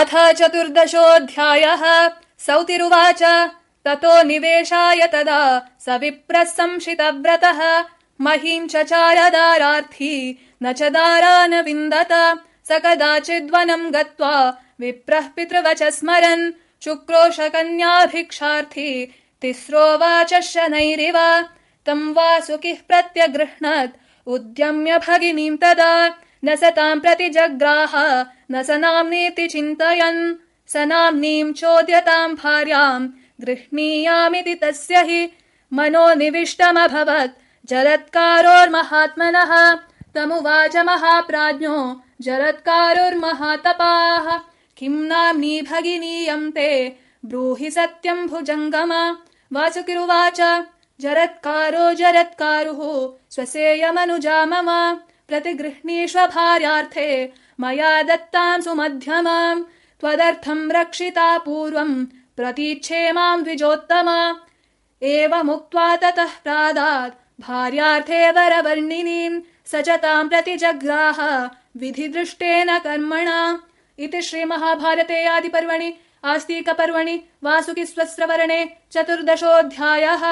अथ चतुर्दशोऽध्यायः। सौतिरुवाच। ततो निवेशाय तदा स विप्रः संशितव्रतः महीम् च चारदारार्थी न च दारा विन्दत स कदाचिद्वनम् गत्वा विप्रः पितृवच स्मरन् शुक्रोशकन्याभिक्षार्थी तिस्रो वाच शनैरिव तम् वासुकिः प्रत्यगृह्णत्। उद्यम्य भगिनीम् तदा न स ताम् प्रति जग्राह न स नाम्नेति चिन्तयन्। स नाम्नीम् चोद्यताम् भार्याम् गृह्णीयामिति तस्य हि। मनो निविष्टमभवत् जरत्कारोर्महात्मनः तमुवाच महाप्राज्ञो जरत्कारोर्महातपाः किम् नाम्नी भगिनीयम् ते? ब्रूहि सत्यम् भुजङ्गम। वासुकिरुवाच जरत्कारो जरत्कारुः स्वसेयमनुजा मम प्रतिगृह्णीष्व भार्यार्थे मया दत्ताम् सुमध्यमाम् त्वदर्थम् रक्षिता पूर्वम् प्रतीच्छे माम् द्विजोत्तम। एवमुक्त्वा ततः प्रादात् भार्यार्थे वरवर्णिनीम् स च ताम् प्रति जग्राह विधिदृष्टेन कर्मणा। इति श्रीमहाभारते आदिपर्वणि आस्तीकपर्वणि वासुकिस्वस्रवर्णे चतुर्दशोऽध्यायः